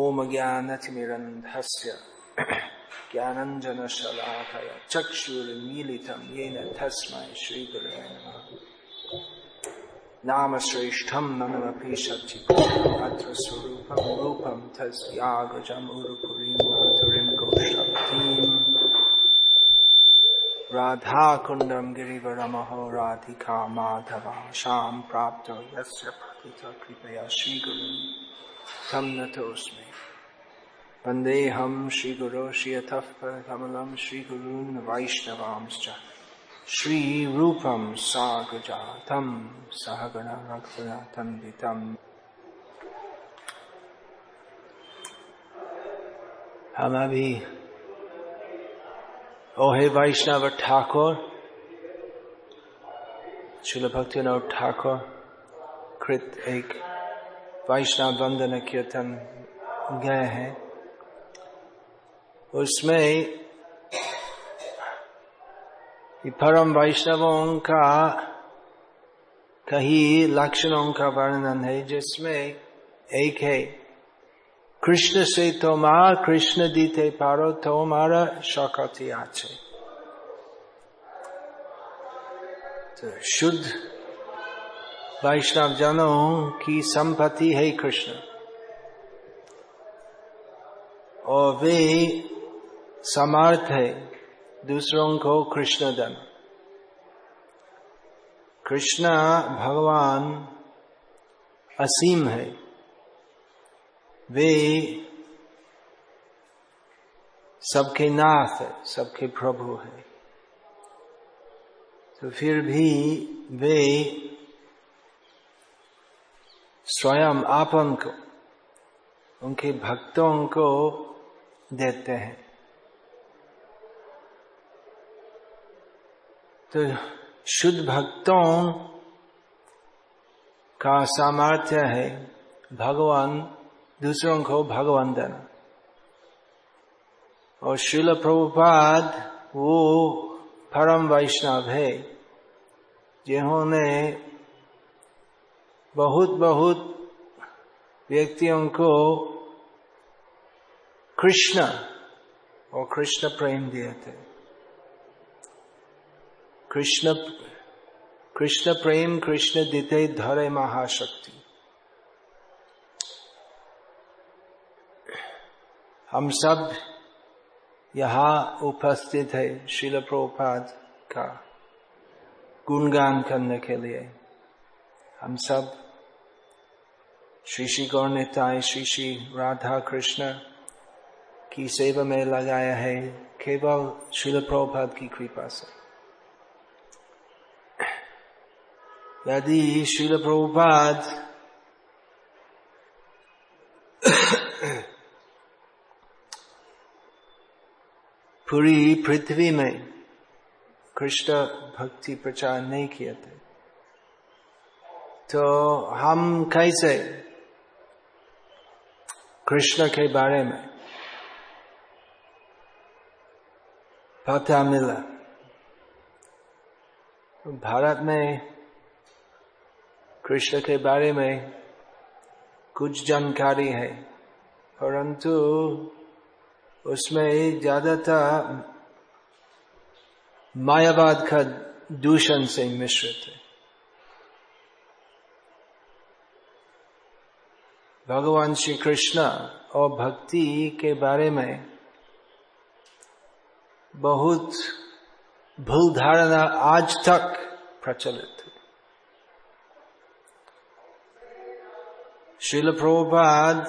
ओम ज्ञानतिमिरन्धस्य ज्ञानञ्जनशलाकय चक्षुर्मीलितं येन तस्मै श्रीगुरवे नमः नाम श्रेष्ठं नममपि सच्चित् अत्र स्वरूपं रूपं तस्यागजम् उरुपुरीं माधुरीं गोष्ठवतीम् राधाकुण्डं गिरिवरमहो राधिका माधवा शां प्राप्तो यस्य पतित कृपया श्रीगुरुं तं नतोऽस्मि वन्देऽहं श्रीगुरो श्रियतः कमलं श्रीगुरून् वैष्णवांश्च। श्रीरूपं सागजातं सहगणरघुनाथन्वितम् हम अभी ओहे वैष्णव ठाकुर शिल भक्तिनोद ठाकुर, कृत एक वैष्णव वंदन कीर्तन गए हैं। उसमें परम वैष्णवों का कई लक्षणों का वर्णन है, जिसमें एक है, कृष्ण से तोमार कृष्ण दीते पारो, तोमारा शौकती आचे। तो शुद्ध वैष्णव जनों की संपत्ति है कृष्ण। और वे समर्थ है दूसरों को कृष्ण दन कृष्ण भगवान असीम है। वे सबके नाथ है, सबके प्रभु है। तो फिर भी वे स्वयं आपन को उनके भक्तों को देते हैं। तो शुद्ध भक्तों का सामर्थ्य है भगवान, दूसरों को भगवान देना। और शिल प्रभुपाद, वो परम वैष्णव है, जिन्होंने बहुत बहुत व्यक्तियों को कृष्ण और कृष्ण प्रेम दिए थे। कृष्ण कृष्ण प्रेम, कृष्ण दिते धरे महाशक्ति। हम सब यहाँ उपस्थित है शिल प्रभुपाद का गुणगान करने के लिए। हम सब श्री श्री गौर श्री श्री राधा कृष्ण की सेवा में लगाया है केवल शिल प्रभुपाद की कृपा से यदि शिल प्रभुपाद पूरी पृथ्वी में कृष्ण भक्ति प्रचार नहीं किए थे तो हम कैसे कृष्ण के बारे में पता मिला भारत में कृष्ण के बारे में कुछ जानकारी है परंतु उसमें ज़्यादातर मायावाद का दूषण से मिश्रित है भगवान श्री कृष्ण और भक्ति के बारे में बहुत भूल धारणा आज तक प्रचलित है। शिल प्रभुपाद,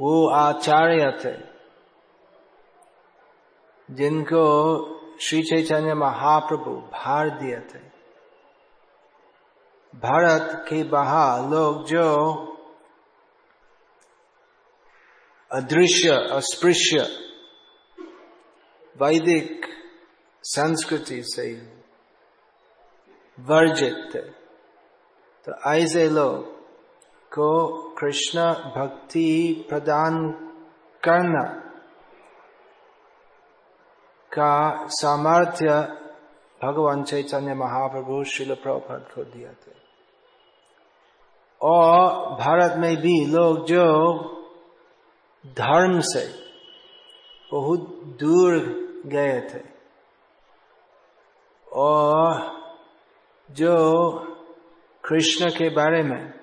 वो आचार्य थे, जिनको श्री चैतन्य महाप्रभु भार दिए थे। भारत के बाहर लोग जो अदृश्य, अस्पृश्य, वैदिक संस्कृति से वर्जित थे तो ऐसे लोग को कृष्ण भक्ति प्रदान करना का सामर्थ्य भगवान चैतन्य महाप्रभु शिल प्रभुपद को दिया थे। और भारत में भी लोग जो धर्म से बहुत दूर गए थे और जो कृष्ण के बारे में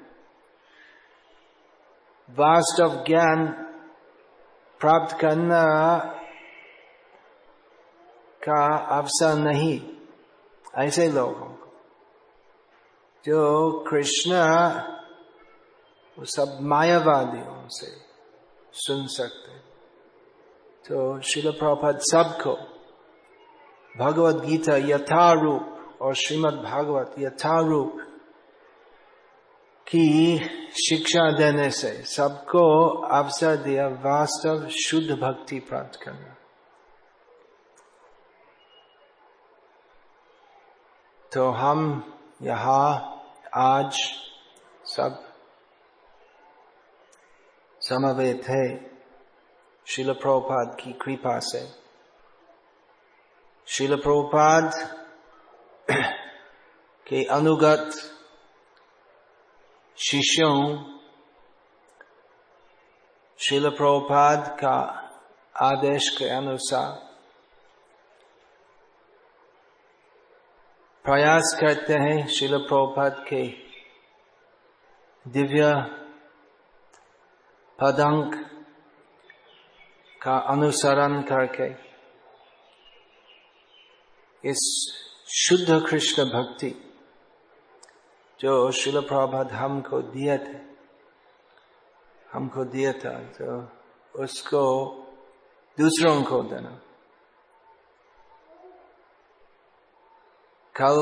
वास्तव ज्ञान प्राप्त करना का अवसर नहीं, ऐसे लोगों को, जो कृष्ण सब मायावादियों से सुन सकते तो शिल प्रभात सबको भगवत गीता यथारूप और श्रीमद् भागवत यथारूप की शिक्षा देने से सबको अवसर दिया वास्तव शुद्ध भक्ति प्राप्त करना। तो हम यहाँ आज सब समवेत है शिल प्रभुपाद की कृपा से शिल प्रभुपाद के अनुगत शिष्यों शिल प्रभुपाद का आदेश के अनुसार प्रयास करते हैं शिल प्रभुपाद के दिव्य पदंक का अनुसरण करके इस शुद्ध कृष्ण भक्ति जो शिल प्रभात हमको दिए थे हमको दिया था तो उसको दूसरों को देना कल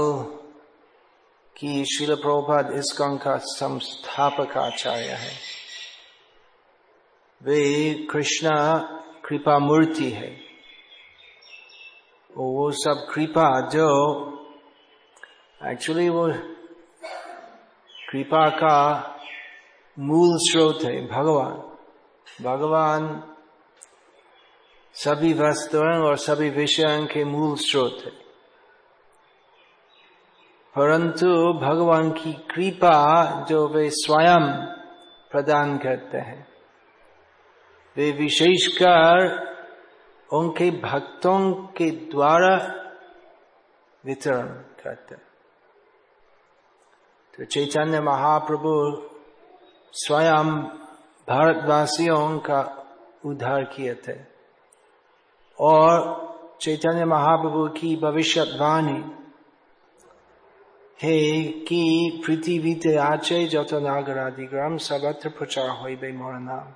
की शिल प्रभुपाद इसकन का संस्थापक आचार्य है वे कृष्णा कृपा मूर्ति है। वो सब कृपा जो एक्चुअली वो कृपा का मूल स्रोत है, भगवान। भगवान सभी वस्तुओं और सभी विषयों के मूल स्रोत है। परंतु भगवान की कृपा जो वे स्वयं प्रदान करते हैं। वे विशेषकर उनके भक्तों के द्वारा वितरण करते तो चैतन्य महाप्रभु स्वयं भारतवासियों का उद्धार किए थे। और चैतन्य महाप्रभु की भविष्यवाणी हे कि पृथ्वी ते आचे जत नागरादि ग्राम सर्वत्र प्रचार हो मोर नाम।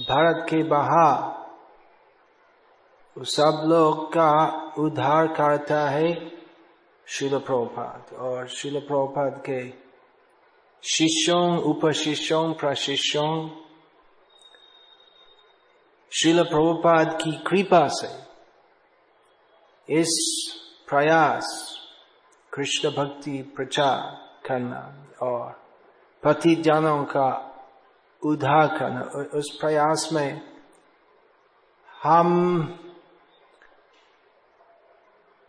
भारत के बाहर, सब लोग का उद्धार करता है शिल प्रभुपाद और शिल प्रभुपाद के शिष्यों, उपशिष्यों, प्रशिष्यों, शिल प्रभुपाद की कृपा से इस प्रयास, कृष्ण भक्ति प्रचार करना और पति जानों का उद्धार करना उस प्रयास में हम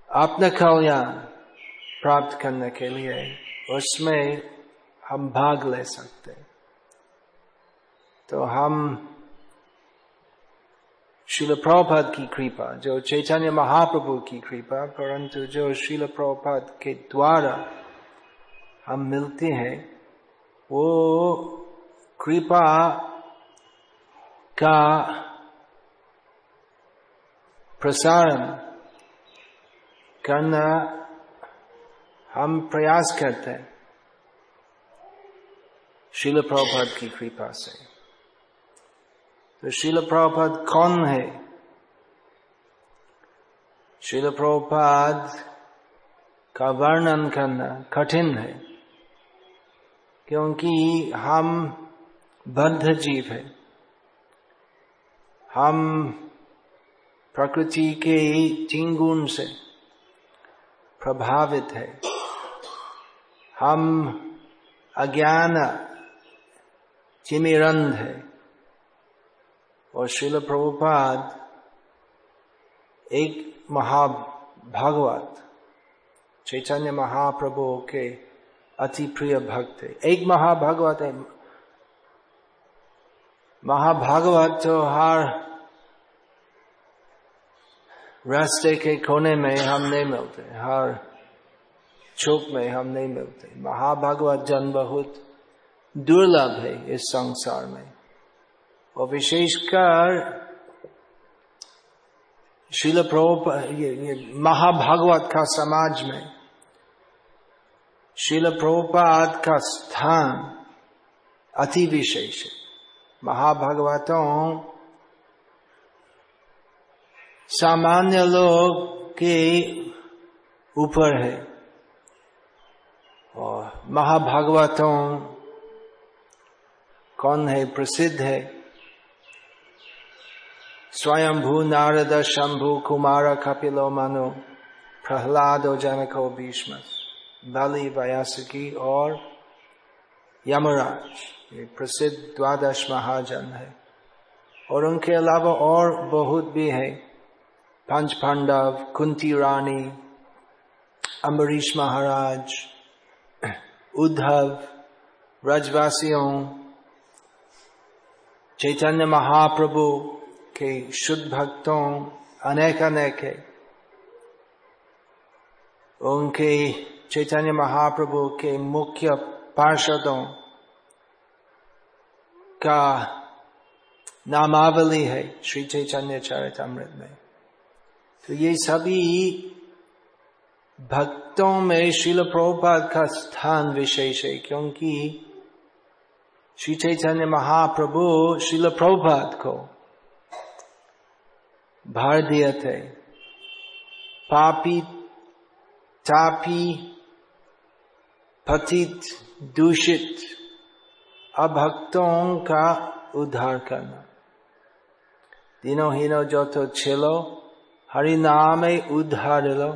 अपना कल्याण प्राप्त करने के लिए उसमें हम भाग ले सकते तो हम शिल प्रभुपाद की कृपा, जो चैतन्य महाप्रभु की कृपा, परंतु जो शिल प्रभुपाद के द्वारा हम मिलते हैं, वो कृपा का प्रसारण करना हम प्रयास करते हैं। शिल प्रभुपाद की कृपा से। तो शिल प्रभुपाद कौन है? शिल प्रभुपाद का वर्णन करना कठिन है, क्योंकि हम बद्ध जीव है। हम प्रकृति के तीन गुण से प्रभावित है। हम अज्ञान चिमिरंध है। और शिल प्रभुपाद एक महाभागवत, चैतन्य महाप्रभु के अति प्रिय भक्त है। एक महाभागवत है महाभागवत तो हर रास्ते के कोने में हम नहीं मिलते हर चौक में हम नहीं मिलते महाभागवत जन बहुत दुर्लभ है इस संसार में और विशेषकर शिल प्रोप ये, ये महाभागवत का समाज में शिल प्रभुपाद का स्थान अति विशेष है महाभागवतों, सामान्य लोग के ऊपर है। और महाभागवतों कौन है? प्रसिद्ध है। स्वयंभू, नारद, शंभु, कुमार, कपिलो, मनो, प्रहलाद, जनको भीष्म, बलि, व्यासकी और यमराज। ये प्रसिद्ध द्वादश महाजन है। और उनके अलावा और बहुत भी है। पंच पांडव, कुंती रानी, अम्बरीश महाराज, उद्धव ब्रजवासियों चैतन्य महाप्रभु के शुद्ध भक्तों अनेक अनेक है। उनके चैतन्य महाप्रभु के मुख्य पार्षदों का नामावली है श्री चैतन्य चरितमृत में। तो ये सभी भक्तों में शिल प्रभुपाद का स्थान विशेष है, क्योंकि श्री चैतन्य महाप्रभु शिल प्रभुपाद को भार दिए थे। पापी तापी पतित, दूषित अभक्तों का उद्धार करना। दिनों हीनो जो तो छेलो, हरि नाम उद्धार लो।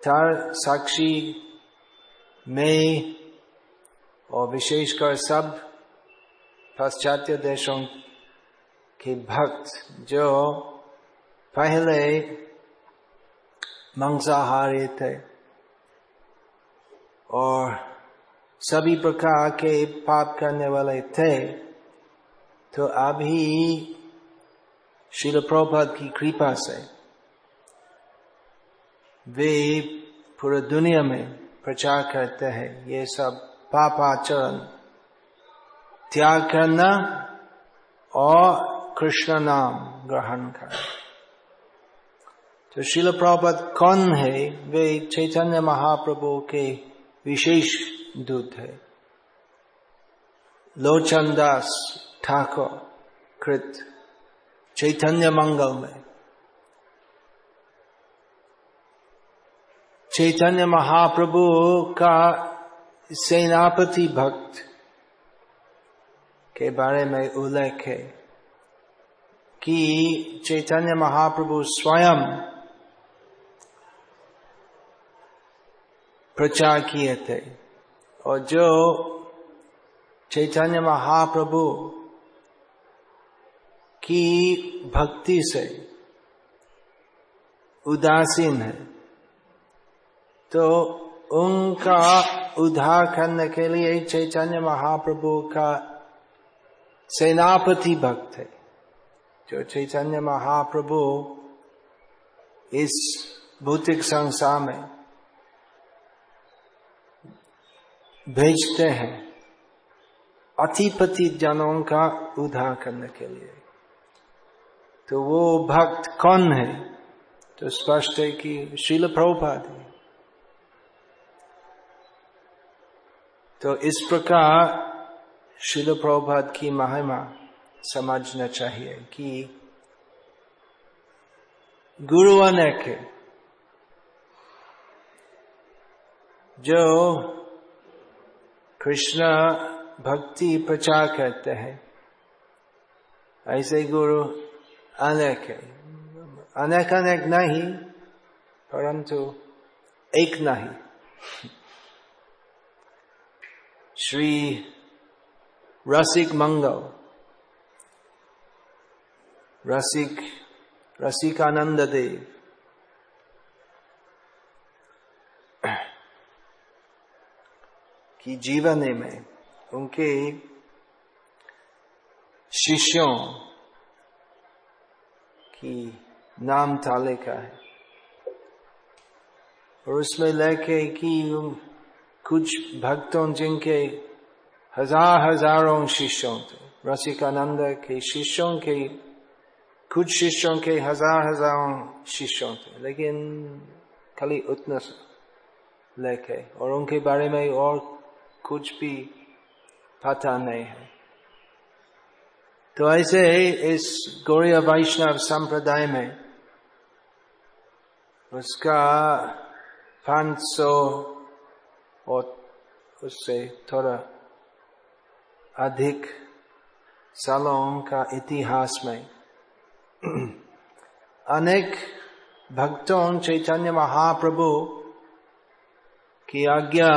तार साक्षी में और विशेषकर सब पाश्चात्य देशों के भक्त जो पहले मंसाहारी थे और सभी प्रकार के पाप करने वाले थे तो अभी शिल प्रभुपद की कृपा से वे पूरे दुनिया में प्रचार करते हैं। ये सब पापाचरण त्याग करना और कृष्ण नाम ग्रहण करना। तो शिल प्रभुपद कौन है? वे चैतन्य महाप्रभु के विशेष दूत है। लोचन दास ठाकुर, कृत, चैतन्य मंगल में। चैतन्य महाप्रभु का सेनापति भक्त के बारे में उल्लेख है कि चैतन्य महाप्रभु स्वयं प्रचार किए थे। और जो चैतन्य महाप्रभु की भक्ति से उदासीन है तो उनका उद्धार करने के लिए चैतन्य महाप्रभु का सेनापति भक्त है। जो चैतन्य महाप्रभु इस भौतिक संसार में भेजते हैं अतिपति जनों का उद्धार करने के लिए। तो वो भक्त कौन है? तो स्पष्ट है कि शील प्रभुपाद तो इस प्रकार शिल प्रभुपाद की महिमा समझना चाहिए कि गुरु अनेक है जो कृष्ण भक्ति प्रचार करते हैं। ऐसे गुरु अनेक है। अनेक अनेक नहीं, परंतु एक नहीं। श्री रसिक मंगल, रसिक, रसिकानंद देव की जीवनी में उनके शिष्यों की नाम तालिका है। और उसमें लेके कि कुछ भक्तों जिनके हज़ार हज़ारों शिष्यों थे, रसिकानंद के शिष्यों के, कुछ शिष्यों के हज़ार हज़ारों शिष्यों थे, लेकिन खाली उतना लेके और उनके बारे में और कुछ भी पता नहीं है। तो ऐसे इस गौरी वैष्णव संप्रदाय में उसका पाँच सौ और उससे थोड़ा अधिक सालों का इतिहास में अनेक भक्तों चैतन्य महाप्रभु की आज्ञा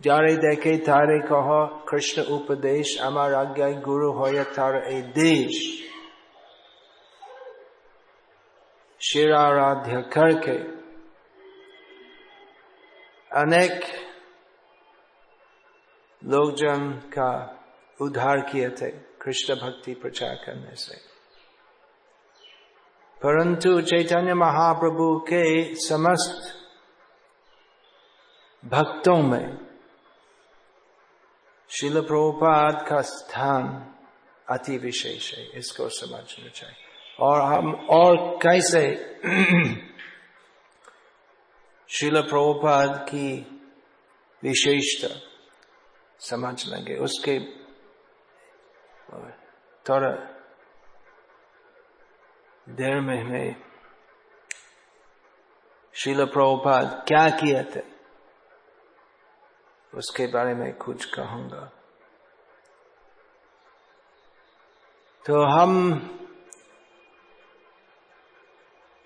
যারে দেখে তারে কহ কৃষ্ণ উপদেশ আমার আজ্ঞায় গুরু হয়ে তার এই দেশ शिराराध्य करके अनेक लोकजन का उद्धार किए थे कृष्ण भक्ति प्रचार करने से परंतु चैतन्य महाप्रभु के समस्त भक्तों में शिल प्रभुपाद का स्थान अति विशेष है इसको समझना चाहिए और हम और कैसे शिल प्रभुपाद की विशेषता समझ लेंगे उसके थोड़ा देर में हमें शिल प्रभुपाद क्या किए थे उसके बारे में कुछ कहूँगा। तो हम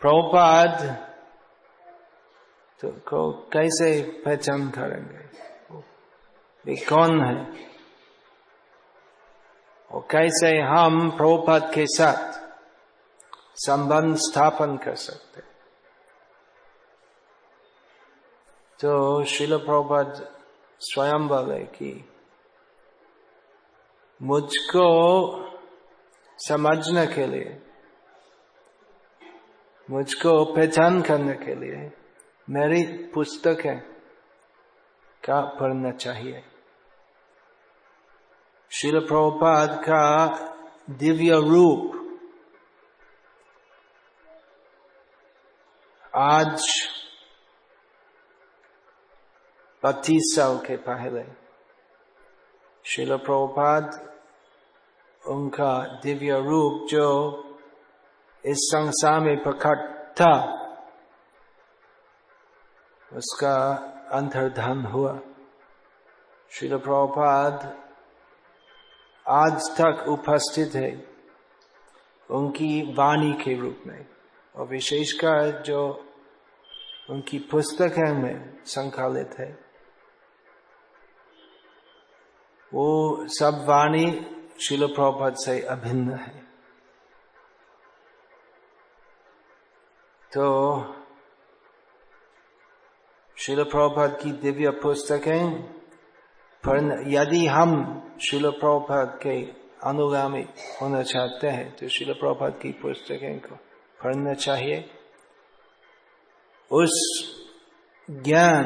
प्रभुपाद तो को कैसे पहचान करेंगे? वे कौन है? और कैसे हम प्रभुपाद के साथ संबंध स्थापन कर सकते तो शिल प्रभुपाद स्वयं बोले कि। मुझको समझने के लिए, मुझको पहचान करने के लिए मेरी पुस्तक है, का पढ़ना चाहिए। शिल प्रभुपाद का दिव्य रूप आज पच्चीस साल के पहले शिल प्रभुपाद उनका दिव्य रूप जो इस संसार में प्रकट था उसका अंतर्धान हुआ श्री प्रभुपाद आज तक उपस्थित है उनकी वाणी के रूप में और विशेषकर जो उनकी पुस्तक में संकलित है वो सब वाणी शिल प्रभुपद से अभिन्न है। तो शिल प्रभुपद की दिव्य पुस्तकें यदि हम शिल प्रभुपद के अनुगामी होना चाहते हैं तो शिल प्रभुपद की पुस्तकें को पढ़ना चाहिए। उस ज्ञान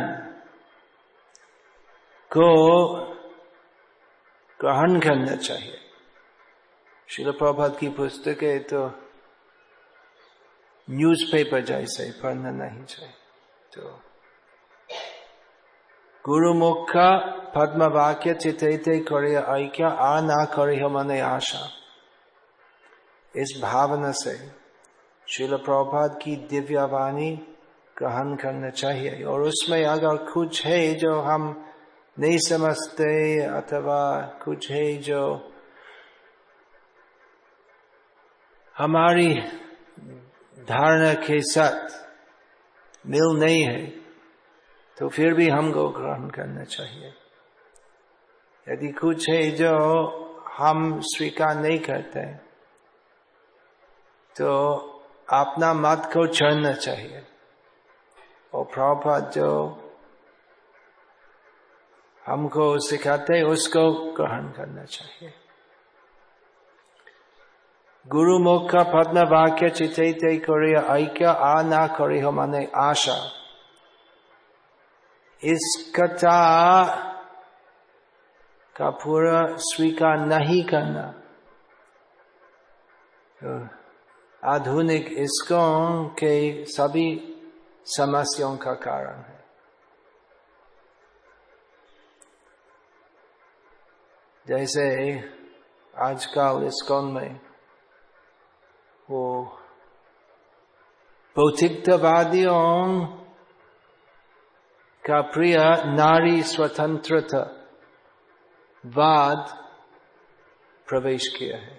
को ग्रहण करना चाहिए। शिल प्रभात की पुस्तकें तो न्यूज़पेपर जैसे पढ़ना नहीं चाहिए। तो गुरु गुरुमुख पद्म वाक्य चिते करे ऐक्य, आ ना करे मन आशा। इस भावना से शिल प्रभात की दिव्य वाणी ग्रहण करना चाहिए। और उसमें अगर कुछ है जो हम नहीं समझते अथवा कुछ है जो हमारी धारणा के साथ मिल नहीं है तो फिर भी हमको ग्रहण करना चाहिए। यदि कुछ है जो हम स्वीकार नहीं करते तो अपना मत को छोड़ना चाहिए। और प्रभुपाद जो हमको सिखाते उसको ग्रहण करना चाहिए। गुरु मुख पद्म वाक्य चिते करे ऐक्य आ ना करे हो माने आशा। इस कथा का पूरा स्वीकार नहीं करना। तो आधुनिक इसको के सभी समस्याओं का कारण है। जैसे आजकल इस्कॉन में वो भौतिकवादियों का प्रिय नारी स्वतंत्रता वाद प्रवेश किया है।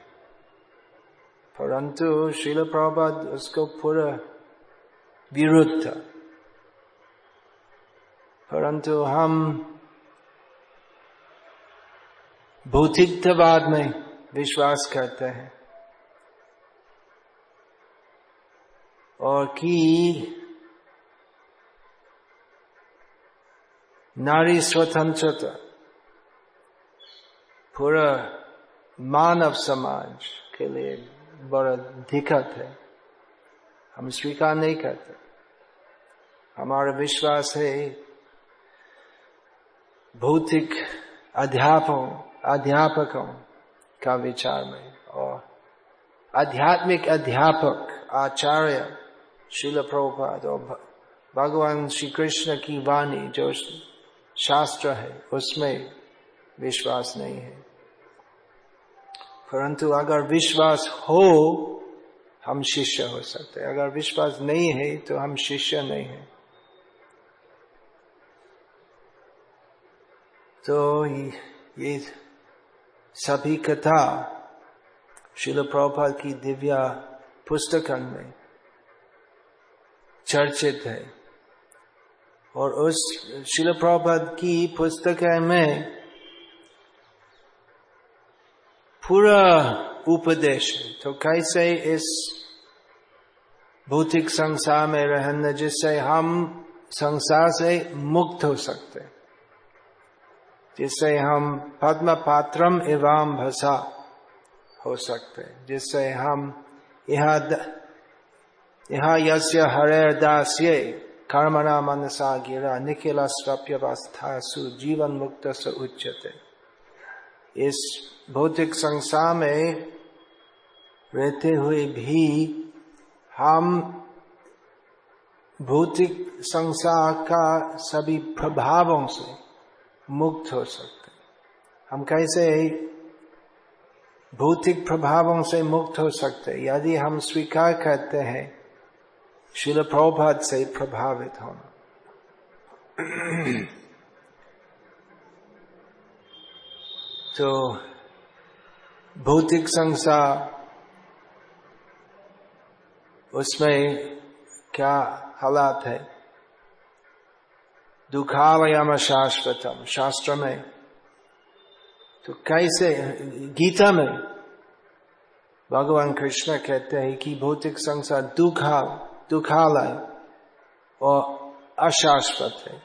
परंतु शिल प्रभात उसको पूरा विरुद्ध। परंतु हम भौतिकवाद में विश्वास करते हैं। और कि नारी स्वतंत्रता पूरा मानव समाज के लिए बड़ा दिक्कत है। हम स्वीकार नहीं करते। हमारा विश्वास है, भौतिक अध्यापकों अध्यापकों का विचार में और आध्यात्मिक अध्यापक आचार्य शिल प्रभुपाद और भगवान श्री कृष्ण की वाणी जो शास्त्र है, उसमें विश्वास नहीं है। परंतु अगर विश्वास हो, हम शिष्य हो सकते हैं। अगर विश्वास नहीं है तो हम शिष्य नहीं है। तो ये सभी कथा शिल प्रभुपाद की दिव्या पुस्तक में चर्चित है। और उस शिल प्रभुपद की पुस्तक में पूरा उपदेश है। तो कैसे इस भौतिक संसार में रहने जिससे हम संसार से मुक्त हो सकते जिससे हम पद्म पात्रम एवं भसा हो सकते जिससे हम यह यह यस्य हरे दास्य कर्मणा मनसा गिरा निखिल सु जीवन मुक्त से उच्चते इस भौतिक संसार में रहते हुए भी हम भौतिक संसार का सभी प्रभावों से मुक्त हो सकते हम कैसे भौतिक प्रभावों से मुक्त हो सकते यदि हम स्वीकार करते हैं शिल प्रभात से प्रभावित होना। तो भौतिक संसार, उसमें क्या हालात है? दुखावयम शाश्वतम शास्त्र में तो कैसे? गीता में भगवान कृष्ण कहते हैं कि भौतिक संसार दुखा दुखालय और अशाश्वत है।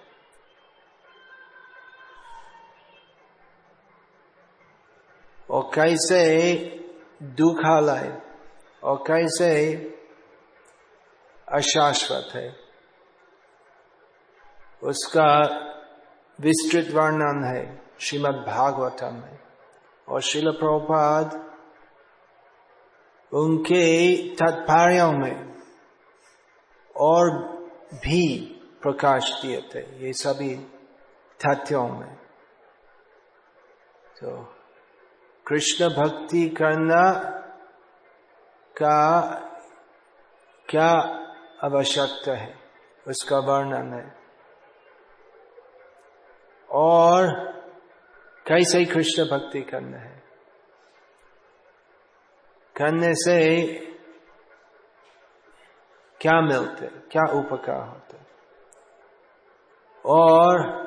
और कैसे दुखालय और कैसे अशाश्वत है? उसका विस्तृत वर्णन है श्रीमद् भागवतम में। और शिल प्रभुपाद उनके तात्पर्यों में और भी प्रकाश दिए थे, ये सभी तथ्यों में। तो कृष्ण भक्ति करना का क्या आवश्यकता है? उसका वर्णन है। और कैसे कृष्ण भक्ति करना है। करने से क्या मिलते, क्या उपकार होते। और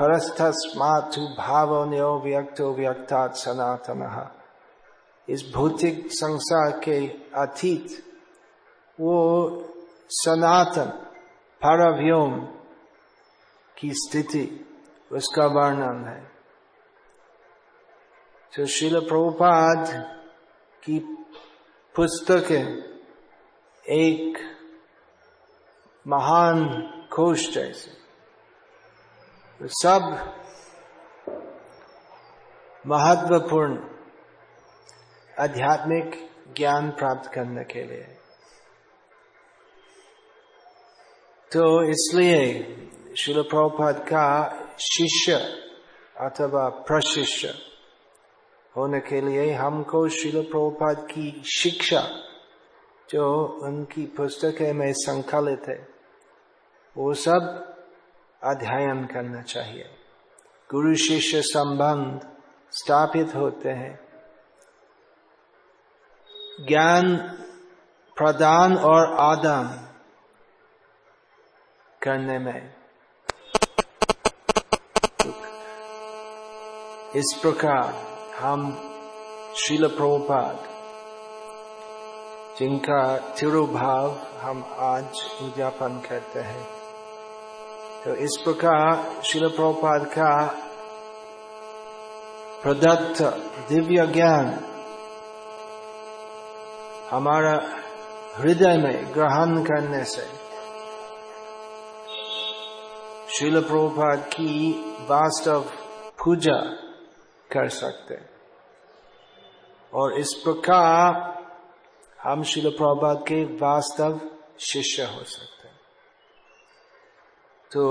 परस्थस्मातु भाव न्यो व्यक्तो व्यक्तात् सनातन। इस भौतिक संसार के अतीत, वो सनातन परव्योम की स्थिति उसका वर्णन है। तो शिल प्रभुपाद की पुस्तकें एक महान खोज जैसे तो सब महत्वपूर्ण आध्यात्मिक ज्ञान प्राप्त करने के लिए। तो इसलिए शिल प्रभुपाद का शिष्य अथवा प्रशिष्य। होने के लिए हमको शिल प्रभुपाद की शिक्षा, जो उनकी पुस्तकें में संकलित है, वो सब अध्ययन करना चाहिए। गुरु शिष्य संबंध स्थापित होते हैं। ज्ञान प्रदान और आदान करने में। इस प्रकार हम शील प्रभुपाद, जिनका तिरुभाव हम आज उद्यापन करते हैं। तो इस प्रकार शिल प्रभुपाद का प्रदत्त दिव्य ज्ञान हमारा हृदय में ग्रहण करने से शिल प्रभुपाद की वास्तव पूजा कर सकते और इस प्रकार हम शिल प्रभात के वास्तव शिष्य हो सकते तो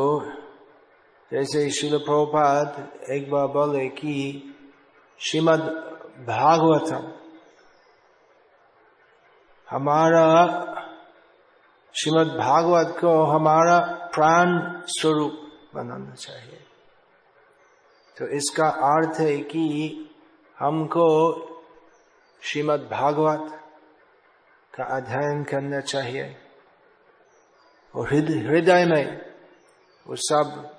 जैसे शिल प्रभात एक बार बोले कि श्रीमद भागवतम, हमारा श्रीमद भागवत को हमारा प्राण स्वरूप बनाना चाहिए। तो इसका अर्थ है कि हमको श्रीमद भागवत का अध्ययन करना चाहिए और हृदय में वो सब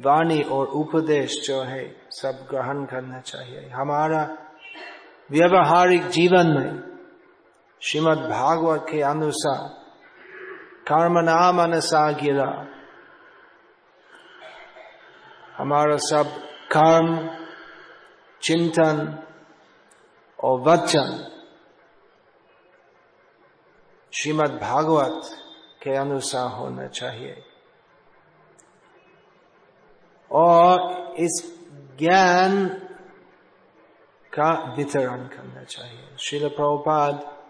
वाणी और उपदेश जो है, सब ग्रहण करना चाहिए। हमारा व्यवहारिक जीवन में श्रीमद भागवत के अनुसार कर्म नाम अनुसा गिरा हमारा सब कर्म चिंतन और वचन श्रीमद् भागवत के अनुसार होना चाहिए। और इस ज्ञान का वितरण करना चाहिए। श्रील प्रभुपाद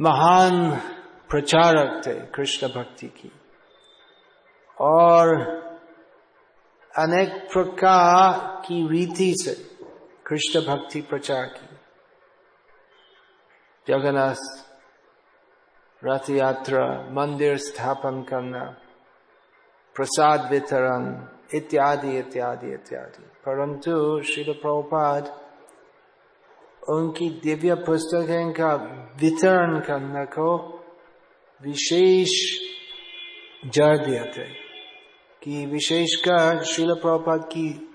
महान प्रचारक थे कृष्ण भक्ति की। और अनेक प्रकार की रीति से कृष्ण भक्ति प्रचार की। जगन्नाथ, रथ यात्रा, मंदिर स्थापन करना, प्रसाद वितरण, इत्यादि इत्यादि इत्यादि। परंतु श्री प्रभुपाद, उनकी दिव्य पुस्तकें का वितरण करने को विशेष जड़ दिया थे कि विशेषकर शिल प्रभुपाद की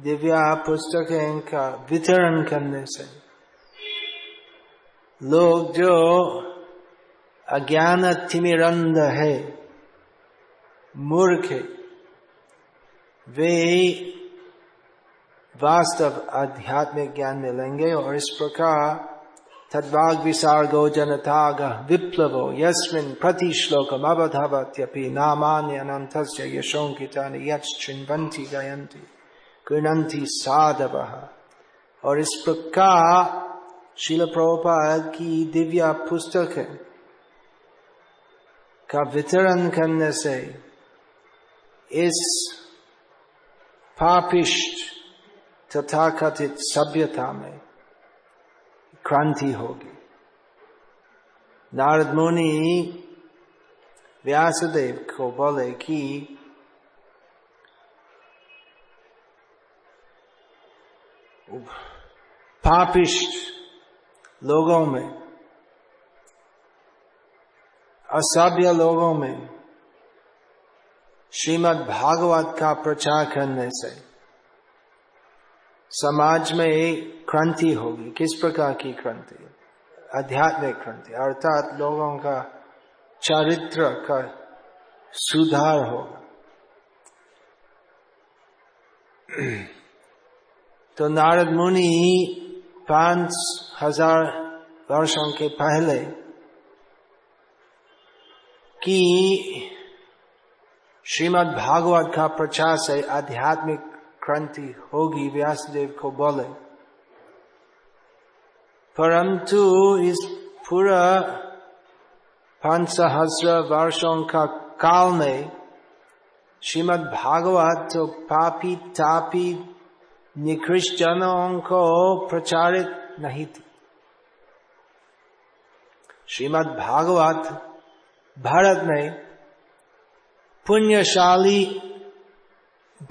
दिव्या पुस्तकें का वितरण करने से लोग जो अज्ञान तिमिरंद है, मूर्ख है, वे वास्तव आध्यात्मिक ज्ञान मिलेंगे और इस प्रकार तद्वाग विसार्गो जनताग विप्लवो यस्मिन प्रति श्लोकम अवधवत्यपि नामान्य अनंत यशोंकितानि यच्छृण्वन्ति गयन्ति गृणन्ति साधव। और इस प्रकार शिल प्रभुपाद की दिव्या पुस्तक का वितरण करने से इस पापिष्ट तथा कथित सभ्यता में क्रांति होगी। नारद मुनि व्यासदेव को बोले कि पापिष्ट लोगों में, असभ्य लोगों में श्रीमद् भागवत का प्रचार करने से समाज में क्रांति होगी। किस प्रकार की क्रांति? आध्यात्मिक क्रांति। अर्थात लोगों का चरित्र का सुधार होगा। तो नारद मुनि पाँच हज़ार वर्षों के पहले की श्रीमद् भागवत का प्रचार से आध्यात्मिक क्रांति होगी व्यासदेव को बोले। परंतु इस पूरा पाँच सहस्र वर्षों का काल में श्रीमद् भागवत तो पापी तापी निकृष्ट जनों को प्रचारित नहीं थी। श्रीमद भागवत, भारत में पुण्यशाली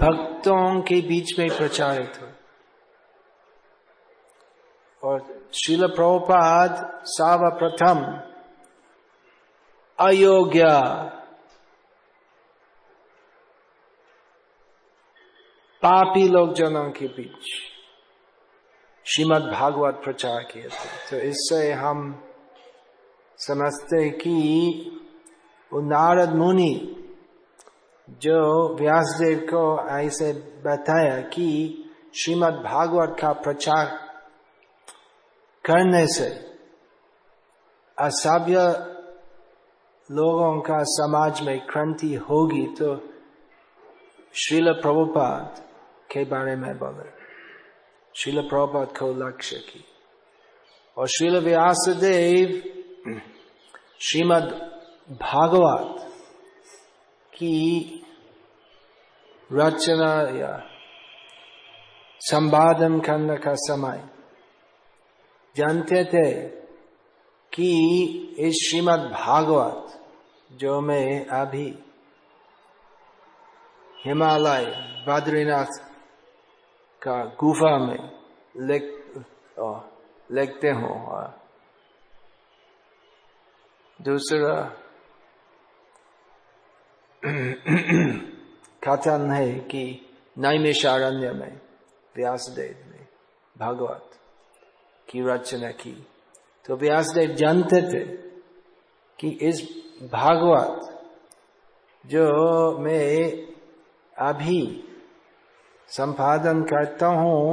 भक्तों के बीच में प्रचारित हो। और शिल प्रभुपाद सर्वप्रथम अयोग्य। पापी लोग जनों के बीच श्रीमद भागवत प्रचार किए थे। तो इससे हम समझते कि नारद मुनि जो व्यासदेव को ऐसे बताया कि श्रीमद् भागवत का प्रचार करने से असभ्य लोगों का समाज में क्रांति होगी तो श्रील प्रभुपाद के बारे में बोले। श्रील प्रभुपाद को लक्ष्य की। और श्रील व्यासदेव, श्रीमद भागवत की रचना या संपादन करने का समय। जानते थे कि इस श्रीमद् भागवत, जो मैं अभी हिमालय बद्रीनाथ का गुफा में लिख लिखते हूँ दूसरा कथन है कि नैमिषारण्य में व्यासदेव ने भागवत की रचना की। तो व्यासदेव जानते थे कि इस भागवत जो मैं अभी संपादन करता हूँ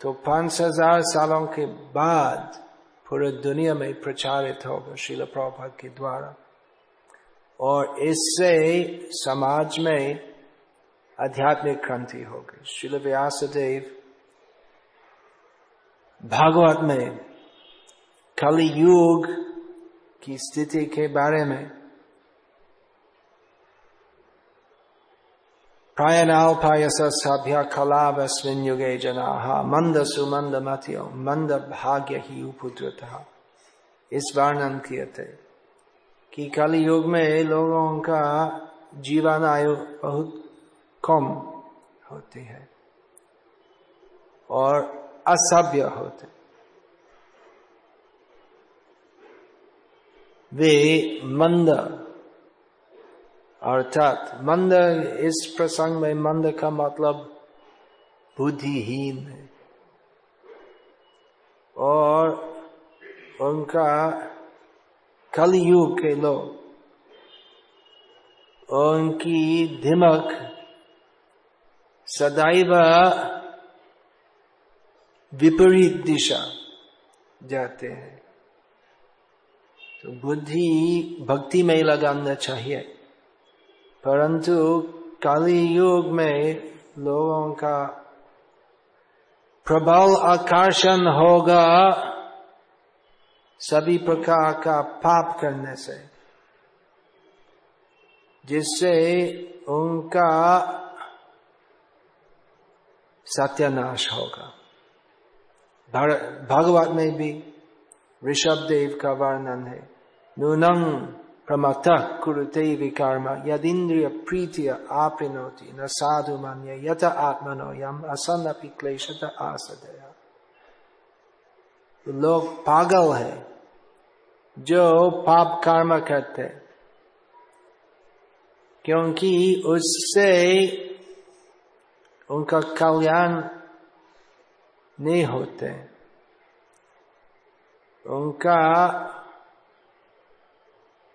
तो पाँच हज़ार सालों के बाद पूरे दुनिया में प्रचारित होगा शिल प्रभा के द्वारा। और इससे समाज में आध्यात्मिक क्रांति होगी। शिल व्यासदेव भागवत में कलि युग की स्थिति के बारे में प्रायनाल्पायस सभ्य कलावस्मिन युगे जना मंद सुमंद मतियो मंद भाग्य ही उपद्रता। इस वर्णन किए थे। कि कल युग में लोगों का जीवन आयु बहुत कम होती है और असभ्य होते वे मंद, अर्थात मंद, इस प्रसंग में मंद का मतलब बुद्धिहीन है। और उनका कलयुग के लोग उनकी दिमक सदैव विपरीत दिशा जाते हैं। तो बुद्धि भक्ति में लगाना चाहिए। परंतु काली युग में लोगों का प्रबल आकर्षण होगा। सभी प्रकार का पाप करने से, जिससे उनका सत्यानाश होगा। भगवत में भी ऋषभ देव का वर्णन है नूनंग प्रमत कुरुते विकर्म यदिंद्रिय प्रीतिय आपनोति न साधु मान्य यथ आत्मनो यम असन अपि क्लेशत आसदया लोग पागल है, जो पाप कर्म करते क्योंकि उससे उनका कल्याण नहीं होते। उनका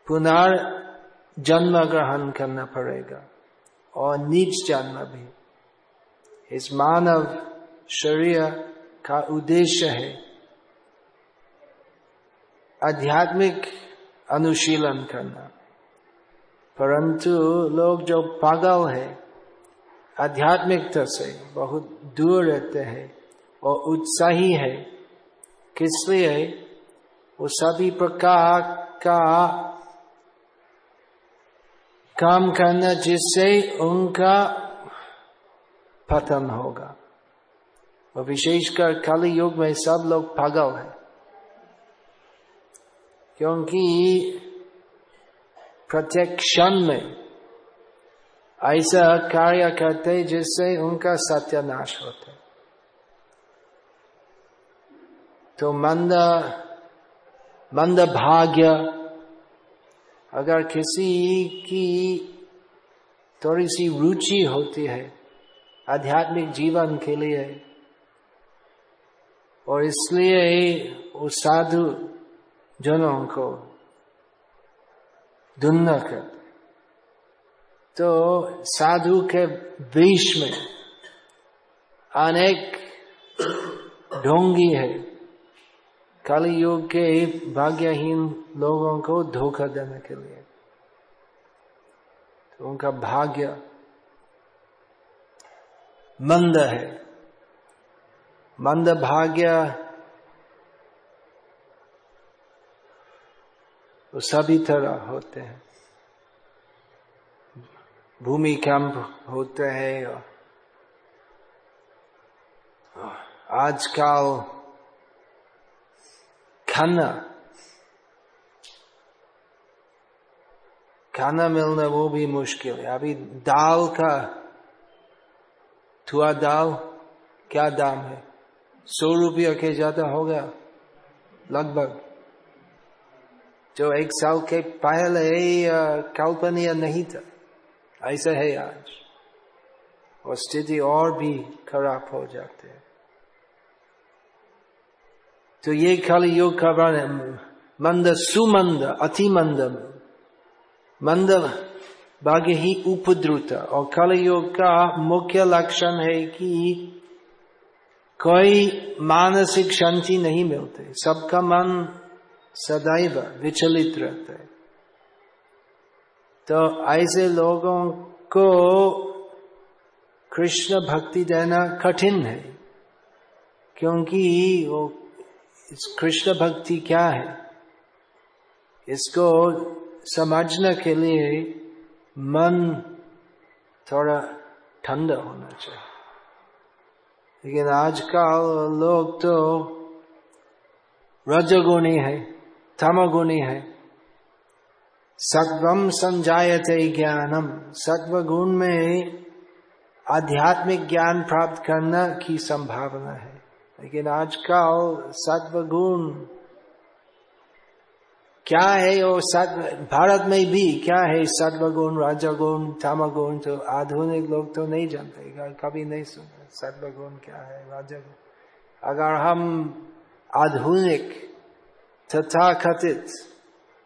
पुनर्जन्म ग्रहण करना पड़ेगा, और नीच जन्म भी। इस मानव शरीर का उद्देश्य है आध्यात्मिक अनुशीलन करना। परंतु लोग जो पागल है आध्यात्मिकता से बहुत दूर रहते हैं और उत्साही है, किस लिए? वो सभी प्रकार का काम करना जिससे उनका पतन होगा। और विशेषकर कल युग में सब लोग पागल है। क्योंकि प्रत्येक क्षण में ऐसा कार्य करते जिससे उनका सत्यानाश होता तो मंद मंद भाग्य, अगर किसी की थोड़ी सी रुचि होती है आध्यात्मिक जीवन के लिए, और इसलिए वो साधु जनों को दुन्न कर तो साधु के बीच में अनेक ढोंगी है। कलि युग के भाग्यहीन लोगों को धोखा देने के लिए। तो उनका भाग्य मंद है। मंद भाग्य वो सभी तरह होते हैं। भूमि कैंप होते हैं। आजकल खाना खाना मिलना वो भी मुश्किल है। अभी दाल का, थुआ दाल क्या दाम है? सौ रुपया के ज़्यादा होगा लगभग। जो एक साल के पहले कल्पनीय नहीं था। ऐसा है आज। और स्थिति और भी खराब हो जाती है। तो ये खाली योग का वर्ण मंद सुमंद अति मंद मंद भाग्य ही उपद्रुत। और कल योग का मुख्य लक्षण है कि कोई मानसिक शांति नहीं मिलती। सबका मन सदैव विचलित रहता तो ऐसे लोगों को कृष्ण भक्ति देना कठिन है, क्योंकि वो इस कृष्ण भक्ति क्या है? इसको समझने के लिए मन थोड़ा ठंडा होना चाहिए। लेकिन आजकल लोग तो रजगुणी है। तमगुणी है। सत्वम संजायते ज्ञानम। सत्व गुण में आध्यात्मिक ज्ञान प्राप्त करना की संभावना है। लेकिन आजकल सत्व गुण क्या है वो सत्व भारत में भी क्या है सत्व गुण राजगुण गुण तो आधुनिक लोग तो नहीं जानते कभी नहीं सुना। सत्व गुण क्या है, राजगुण? अगर हम आधुनिक तथा कथित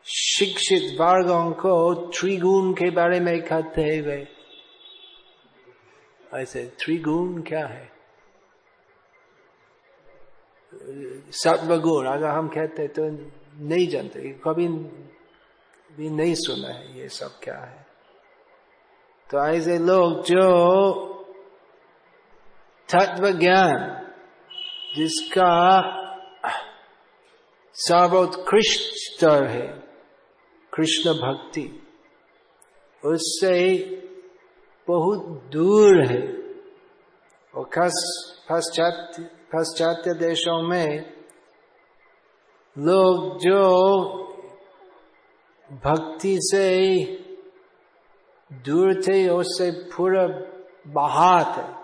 शिक्षित वर्गों को त्रिगुण के बारे में कहते हुए ऐसे त्रिगुण क्या है सत्वगुण अगर हम कहते तो नहीं जानते कभी भी नहीं सुना है ये सब क्या है तो ऐसे लोग जो तत्व ज्ञान जिसका सर्वोत्कृष्ट स्तर है, कृष्ण भक्ति। उससे बहुत दूर है। और खास पाश्चात्य पाश्चात्य देशों में लोग जो भक्ति से दूर थे, उससे पूरा बाहर थे।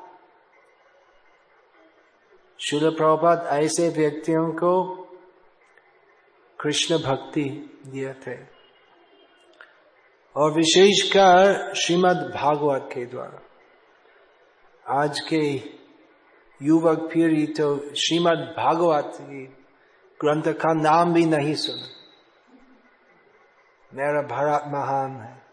शुद्ध प्रभात ऐसे व्यक्तियों को कृष्ण भक्ति दिए थे। और विशेषकर श्रीमद् भागवत के द्वारा। आज के युवक पीढ़ी तो श्रीमद् भागवत ग्रंथ का नाम भी नहीं सुना। मेरा भारत महान है।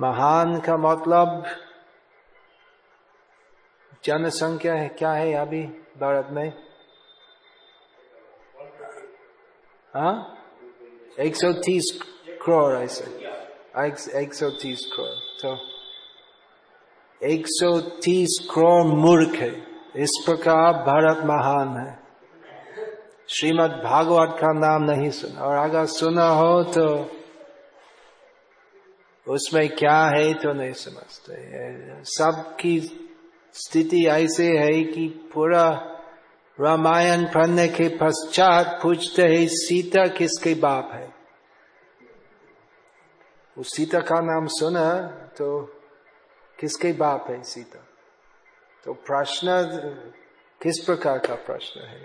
महान का मतलब जनसंख्या है, क्या है अभी भारत में? एक सौ तीस करोड़ ऐसे एक सौ तीस करोड़ तो एक सौ तीस करोड़ मूर्ख है इस प्रकार भारत महान है श्रीमद् भागवत का नाम नहीं सुना और अगर सुना हो तो उसमें क्या है तो नहीं समझते सबकी स्थिति ऐसे है कि पूरा रामायण पढ़ने के पश्चात पूछते हैं, सीता किसके बाप है? उस सीता का नाम सुना तो किसके बाप है सीता? तो प्रश्न, किस प्रकार का प्रश्न है?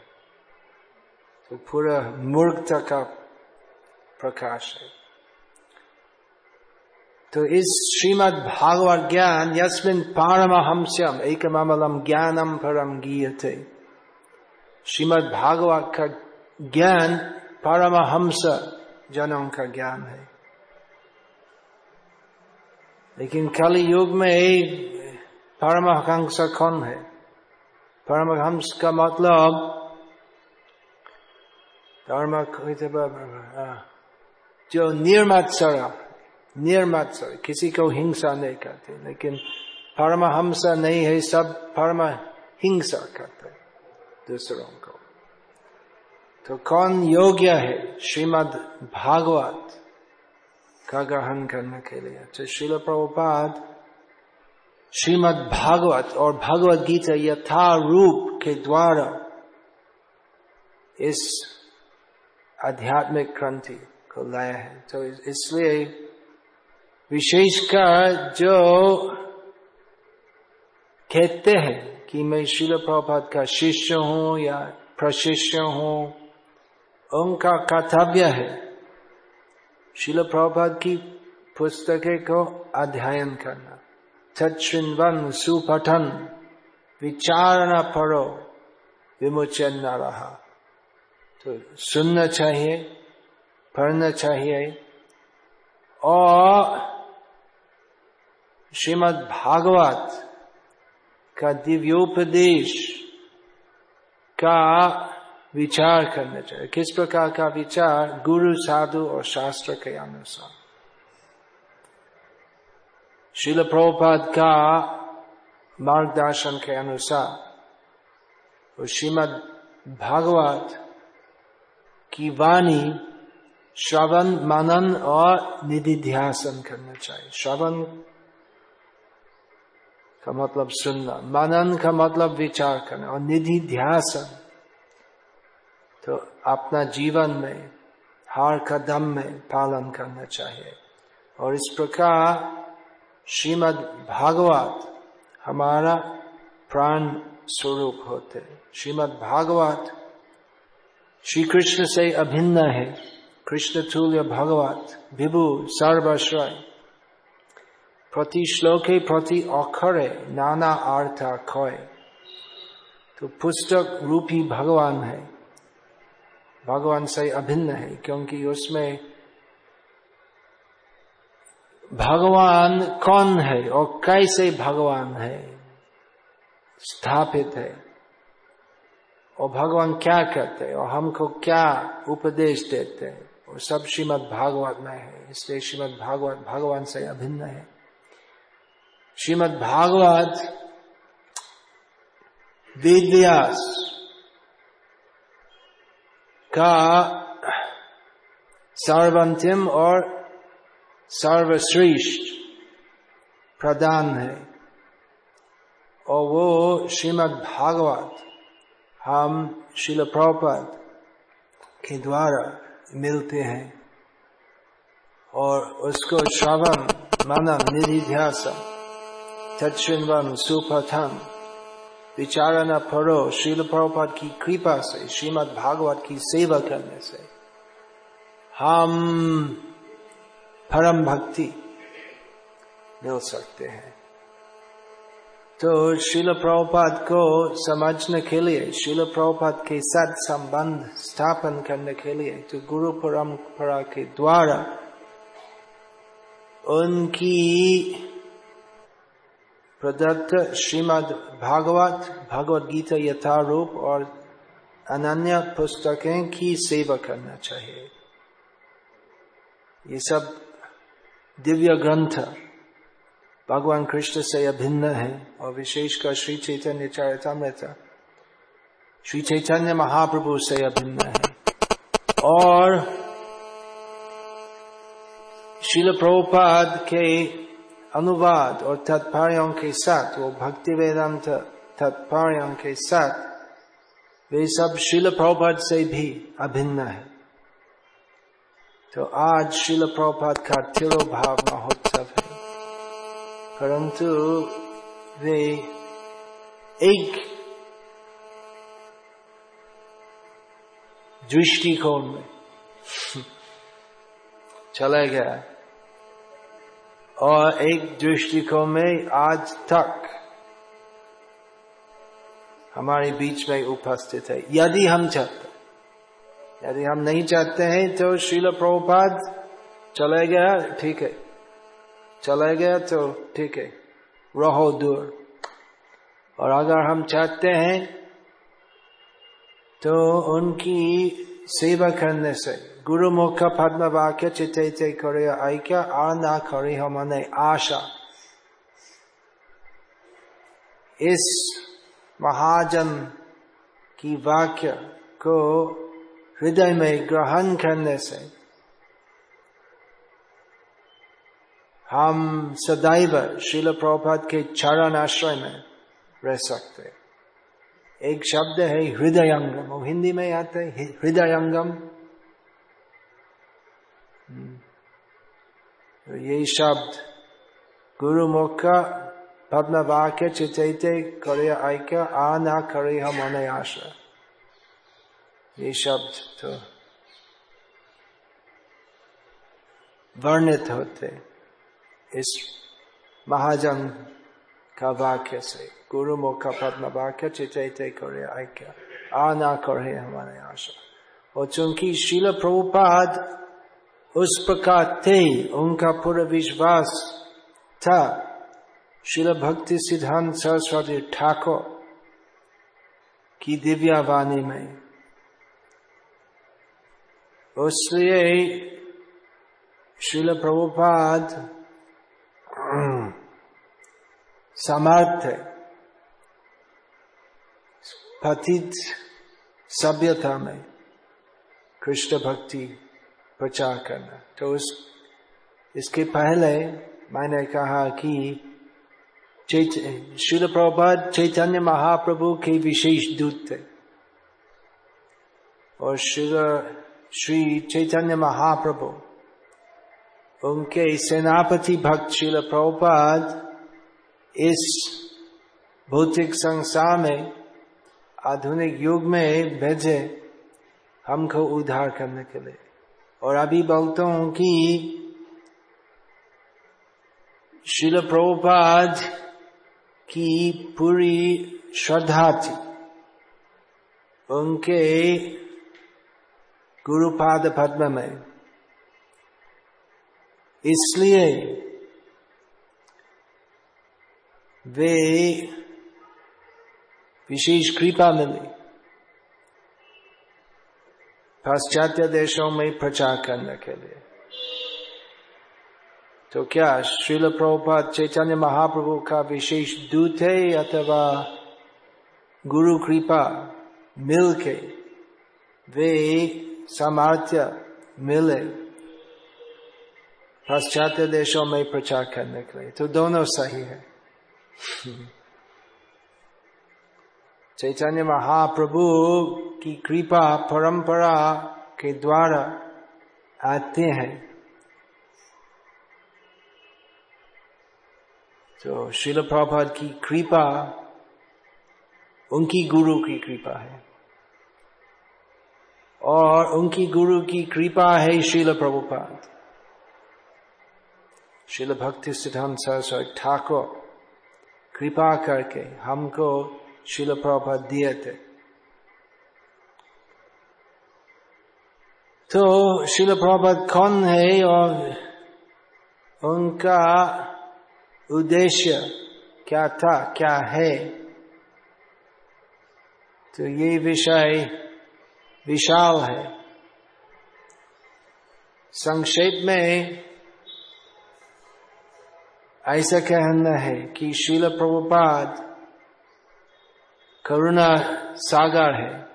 तो पूरा मूर्खता का प्रकाश है। तो इस श्रीमद् भागवत ज्ञान, यस्मिन पारमहंस्यम एक मामलम ज्ञानम परम गीयते। श्रीमद् भागवत का ज्ञान परमहंस जनों का ज्ञान है। लेकिन कल युग में परमहंस कौन है? परमहंस का मतलब धर्म जो निर्मत्सरा निर्मत्सर किसी को हिंसा नहीं करते। लेकिन परमहंस नहीं है, सब परम हिंसा करते। दूसरों को। तो कौन योग्य है श्रीमद भागवत का ग्रहण करने के लिए? तो शिल प्रभुपाद, श्रीमद भागवत और भगवत गीता यथा रूप के द्वारा इस आध्यात्मिक क्रांति को लाया है। तो इसलिए विशेषकर जो कहते हैं कि मैं शिल प्रभात का शिष्य हूँ या प्रशिष्य हूँ उनका कर्तव्य है। शिल प्रभात की पुस्तकें को अध्ययन करना। तत्वन सुपठन विचार न पढ़ो विमोचन न रहा। तो सुनना चाहिए, पढ़ना चाहिए। और श्रीमद् भागवत का दिव्योपदेश का विचार करना चाहिए। किस प्रकार का विचार? गुरु, साधु और शास्त्र के अनुसार। शिल प्रभुपाद का मार्गदर्शन के अनुसार और श्रीमद भागवत की वाणी श्रवण, मनन और निधि ध्यासन करना चाहिए। श्रवण का मतलब सुनना, मनन का मतलब विचार करना, और निधि ध्यासन। तो अपना जीवन में, हर कदम में पालन करना चाहिए। और इस प्रकार श्रीमद भागवत हमारा प्राण स्वरूप होते श्रीमद भागवत श्री कृष्ण से अभिन्न है। कृष्ण तुल्य भगवत, विभु सर्वश्रय प्रति श्लोके प्रति अक्षरे नाना अर्थ खय तो पुस्तक रूपी भगवान है भगवान से अभिन्न है क्योंकि उसमें भगवान कौन है और कैसे भगवान है स्थापित है और भगवान क्या करते हैं और हमको क्या उपदेश देते हैं और सब श्रीमद भागवत में है इसलिए श्रीमद भागवत भगवान से अभिन्न है श्रीमद भागवत वेद व्यास का सर्वंतिम और सर्वश्रेष्ठ प्रदान है। और वो श्रीमद् भागवत हम शिल प्रपद के द्वारा मिलते हैं। और उसको श्रवण, मनन निधि तत्वन सुपथम। विचारणा पढ़ो श्रील प्रभुपाद की कृपा से, श्रीमद भागवत की सेवा करने से। हम परम भक्ति मिल सकते हैं। तो शिल प्रभुपाद को समझने के लिए शिल प्रभुपाद के साथ संबंध स्थापन करने के लिए तो गुरु परंपरा के द्वारा उनकी प्रदत्त श्रीमद भागवत, भगवत गीता यथारूप और अनन्य पुस्तकें की सेवा करना चाहिए। ये सब दिव्य ग्रंथ भगवान कृष्ण से अभिन्न है और विशेषकर श्री चैतन्य चरितमृत, श्री चैतन्य महाप्रभु से अभिन्न है। और शिल प्रभुपाद के अनुवाद और तत्पर्यों के साथ वो भक्ति वेदांत तत्पर्यों के साथ वे सब शिल प्रभुपाद से भी अभिन्न है तो आज शिल प्रभुपाद का तिरुभाव महोत्सव है परंतु वे एक दृष्टिकोण में चला गया और एक दृष्टिकोण में आज तक हमारे बीच में उपस्थित है। यदि हम चाहते यदि हम नहीं चाहते हैं तो शिल प्रभुपाद चले गया, ठीक है। चले गया तो ठीक है, रहो दूर। और अगर हम चाहते हैं तो उनकी सेवा करने से गुरु मुख पद्म वाक्य चिते करे ऐक्य आ ना करे हमने आशा इस महाजन की वाक्य को हृदय में ग्रहण करने से हम सदैव शिल प्रभात के चरण आश्रय में रह सकते एक शब्द है हृदयंगम हिंदी में आते हृदयंगम तो ये शब्द गुरु मुख पद्म वाक्य चिते करे आ ना करे हम आशा ये शब्द तो वर्णित होते इस महाजन का वाक्य से गुरु मुख पद्म वाक्य चिते करे ऐक्य आ ना करे हमारे आशा और चूँकि शील प्रभुपाद उस प्रकार थे उनका पूरा विश्वास था। शिल भक्ति सिद्धांत सरस्वती ठाकुर की दिव्या वाणी में। उसलिए शिल प्रभुपाद समर्थ है। पतित सभ्यता में कृष्ण भक्ति प्रचार करना। तो उस, इसके पहले मैंने कहा कि शिल प्रभात चैतन्य महाप्रभु के विशेष दूत थे। और शिल श्री चैतन्य महाप्रभु, उनके सेनापति भक्त शिल प्रभुपाद इस भौतिक संसार में, आधुनिक युग में भेजे हमको उद्धार करने के लिए। और अभी बोलता हूँ कि शिल प्रभुपाद की पूरी श्रद्धा थी। उनके गुरुपाद पद्म में इसलिए वे विशेष कृपा मिली। पाश्चात्य देशों में प्रचार करने के लिए। तो क्या श्रील प्रभुपाद चैतन्य महाप्रभु का विशेष दूत है अथवा गुरु कृपा मिल के वे सामर्थ्य मिले पाश्चात्य देशों में प्रचार करने के लिए? तो दोनों सही है। चैतन्य महाप्रभु की कृपा परंपरा के द्वारा आते हैं। तो शिल प्रभात की कृपा, उनकी गुरु की कृपा है। और उनकी गुरु की कृपा है शिल प्रभुपाद। शिल भक्ति सिद्धांत सरस्वती ठाकुर कृपा करके हमको शिल प्रभा दिए थे तो शिल प्रभात कौन है और उनका उद्देश्य क्या था क्या है तो ये विषय विशाल है संक्षेप में ऐसा कहना है कि शिल प्रभुपाद करुणा सागर है।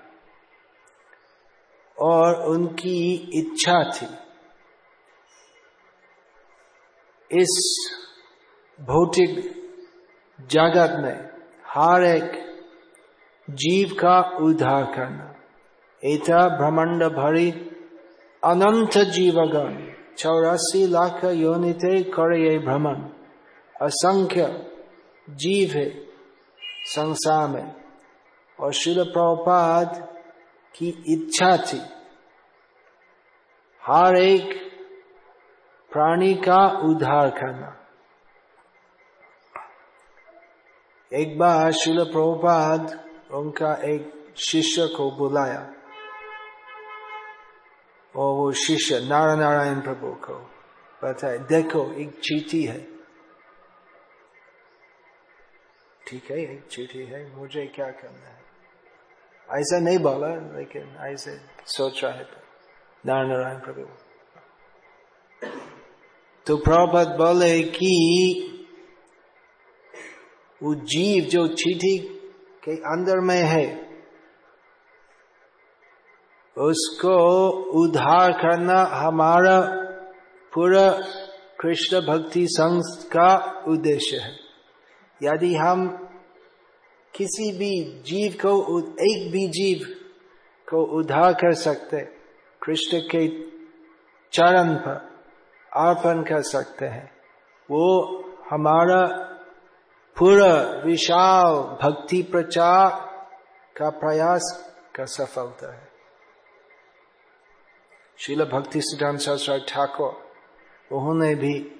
और उनकी इच्छा थी। इस भौतिक जगत में हर एक जीव का उद्धार करना। एता ब्रह्मांड भरी अनंत जीवगण, चौरासी लाख योनि योनिते करे भ्रमण असंख्य जीव है संसार में। और शिल प्रभुपाद की इच्छा थी। हर एक प्राणी का उद्धार करना। एक बार शिल प्रभुपाद उनका एक शिष्य को बुलाया। और वो शिष्य नारायण नारायण प्रभु को बताए देखो, एक चीटी है। ठीक है एक चिट्ठी है, मुझे क्या करना है? ऐसा नहीं बोला, लेकिन ऐसे सोच है नारायण नारायण प्रभु। तो प्रभुपद बोले कि वो जीव जो चीटी के अंदर में है, उसको उद्धार करना हमारा पूरा कृष्ण भक्ति संघ का उद्देश्य है। यदि हम किसी भी जीव को एक भी जीव को उद्धार कर सकते, कृष्ण के चरण पर अर्पण कर सकते हैं। वो हमारा पूरा विशाल भक्ति प्रचार का प्रयास का सफलता है। शिल भक्ति सिद्धांत शास्त्र ठाकुर, उन्होंने भी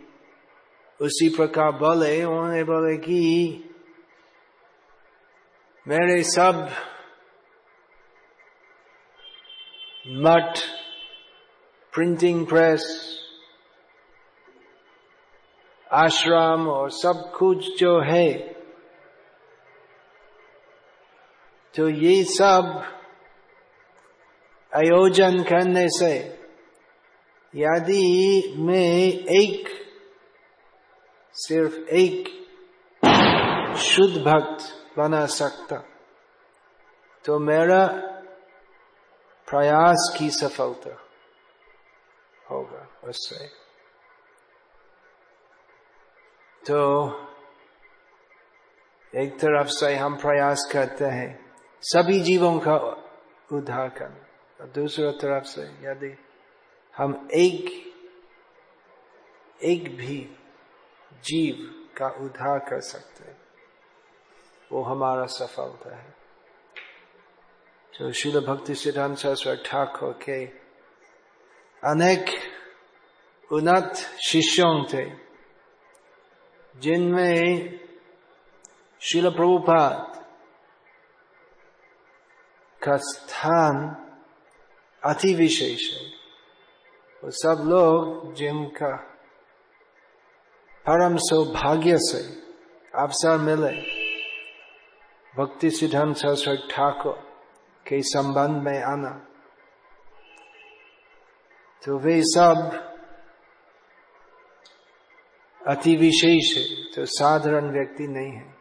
उसी प्रकार बोले, उन्होंने बोले कि मेरे सब मठ प्रिंटिंग प्रेस आश्रम और सब कुछ जो है तो ये सब आयोजन करने से यदि मैं एक, सिर्फ़ एक शुद्ध भक्त बना सकता। तो मेरा प्रयास की सफलता होगा उससे। तो एक तरफ़ से हम प्रयास करते हैं सभी जीवों का उद्धार करना और दूसरा तरफ़ से यदि हम एक एक भी जीव का उद्धार कर सकते हैं। वो हमारा सफलता है जो शिल भक्ति सिद्धांत सरस्वती ठाकुर के अनेक उन्नत शिष्यों थे, जिनमें शिल प्रभुपाद का स्थान अति विशेष है। वो सब लोग जिनका परम सौभाग्य से अवसर मिले। भक्ति सिद्धांत सरस्वती ठाकुर के संबंध में आना। तो वे सब अति विशेष है तो साधारण व्यक्ति नहीं है।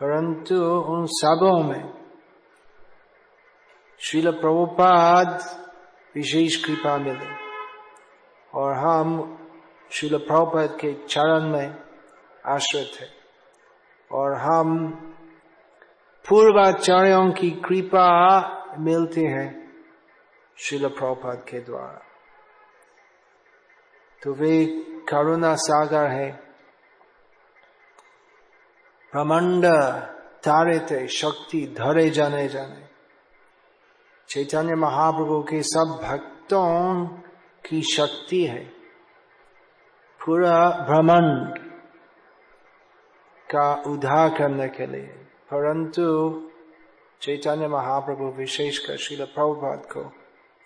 परंतु उन सबों में श्रील प्रभुपाद विशेष कृपा मिले और हम श्रील प्रभुपाद के चरण में आश्रित है और हम पूर्वाचार्यों की कृपा मिलती है शिल प्रभुपाद के द्वारा। तो वे करुणा सागर है। ब्रह्मांड तारे थे शक्ति धरे जाने जाने। चैतन्य महाप्रभु के सब भक्तों की शक्ति है। पूरा ब्रह्मांड का उद्धार करने के लिए। परंतु चैतन्य महाप्रभु विशेषकर श्रील प्रभुपाद को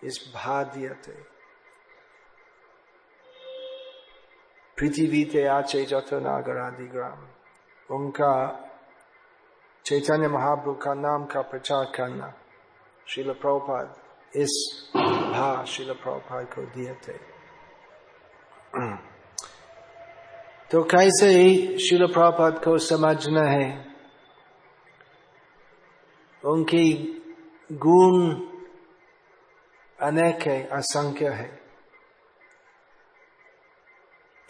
इस भार दिया थे पृथ्वी थे आचे जत नागरादि ग्राम। उनका चैतन्य महाप्रभु का नाम का प्रचार करना शिल प्रभुपाद इस भा शिल प्रभुपाद को दिए थे। तो कैसे ही शिल प्रभुपाद को समझना है उनकी गुण अनेक है, असंख्य है।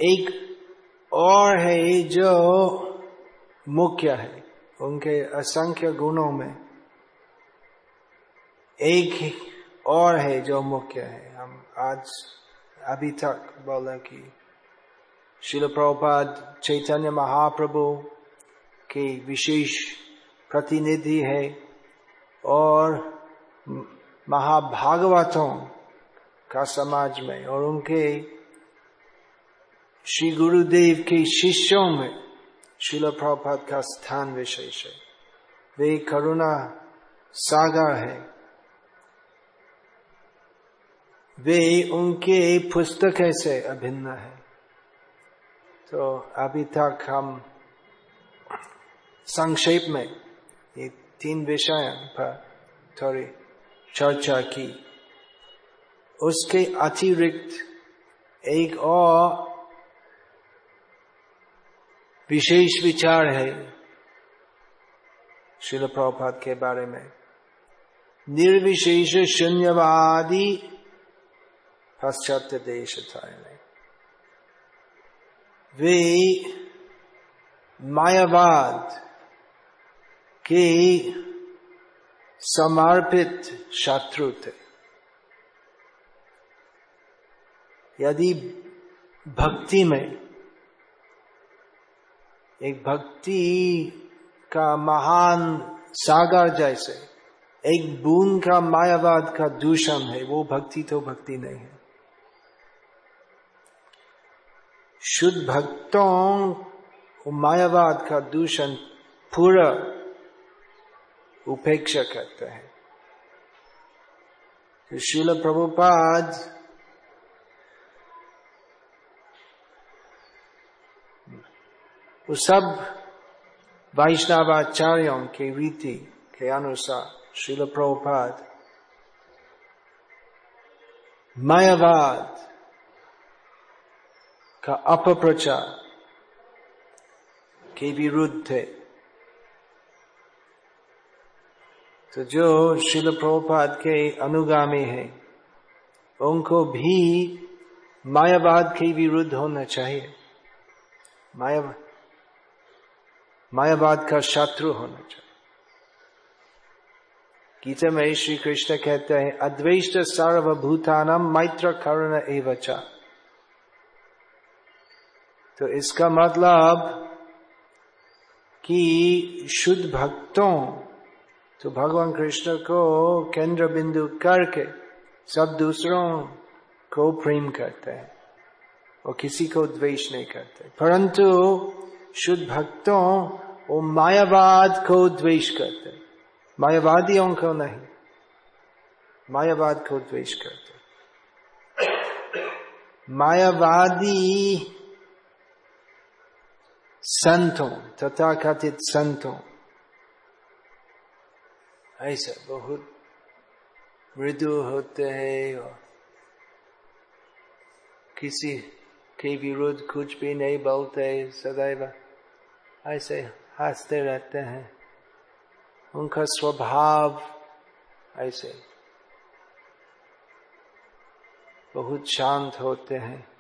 एक और है जो मुख्य है, उनके असंख्य गुणों में। एक और है जो मुख्य है। हम आज, अभी तक बोले कि शिल प्रभुपाद चैतन्य महाप्रभु के विशेष प्रतिनिधि है। और महाभागवतों का समाज में और उनके श्री गुरुदेव के शिष्यों में शिल प्रभुपाद का स्थान विशेष है। वे करुणा सागर है। वे उनके पुस्तक से अभिन्न है। तो अभी तक हम संक्षेप में ये तीन विषय पर थोड़ी चर्चा की। उसके अतिरिक्त एक और विशेष विचार है शिल प्रभात के बारे में। निर्विशेष शून्यवादी पाश्चात्य देश था वे मायावाद के समर्पित शत्रु थे। यदि भक्ति में एक भक्ति का महान सागर जैसे, एक बूंद का मायावाद का दूषण है, वो भक्ति तो भक्ति नहीं है। शुद्ध भक्तों मायावाद का दूषण पूरा उपेक्षा करते हैं। शिल प्रभुपाद वो सब वैष्णवाचार्यों के रीति के अनुसार शिल प्रभुपाद मायावाद का अपप्रचार के विरुद्ध थे तो जो शिल प्रभुपाद के अनुगामी है, उनको भी मायावाद के विरुद्ध होना चाहिए। माया, मायावाद का शत्रु होना चाहिए। गीता में श्री कृष्ण कहते हैं, अद्वैष्ट सर्वभूतानम मैत्र कर्ण एवचा। तो इसका मतलब कि शुद्ध भक्तों तो भगवान कृष्ण को केंद्र बिंदु करके सब दूसरों को प्रेम करते हैं और किसी को द्वेष नहीं करते। परंतु शुद्ध भक्तों वो मायावाद को द्वेष करते मायावादियों को नहीं, मायावाद को द्वेष करते मायावादी संतों तथा कथित संतों ऐसा बहुत मृदु होते हैं और किसी के विरोध कुछ भी नहीं बोलते सदैव ऐसे हँसते रहते हैं। उनका स्वभाव ऐसे बहुत शांत होते हैं।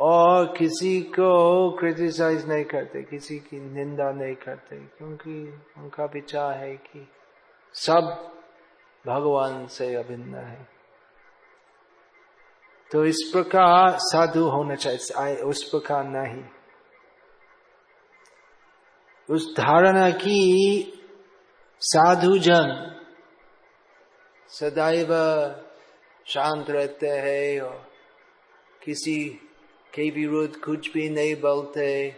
और किसी को क्रिटिसाइज नहीं करते, किसी की निंदा नहीं करते, क्योंकि उनका विचार है कि सब भगवान से अभिन्न है। तो इस प्रकार साधु होना चाहिए उस प्रकार नहीं। उस धारणा की साधु जन सदैव शांत रहते हैं और किसी के विरुद्ध कुछ भी नहीं बोलते।